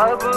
Abu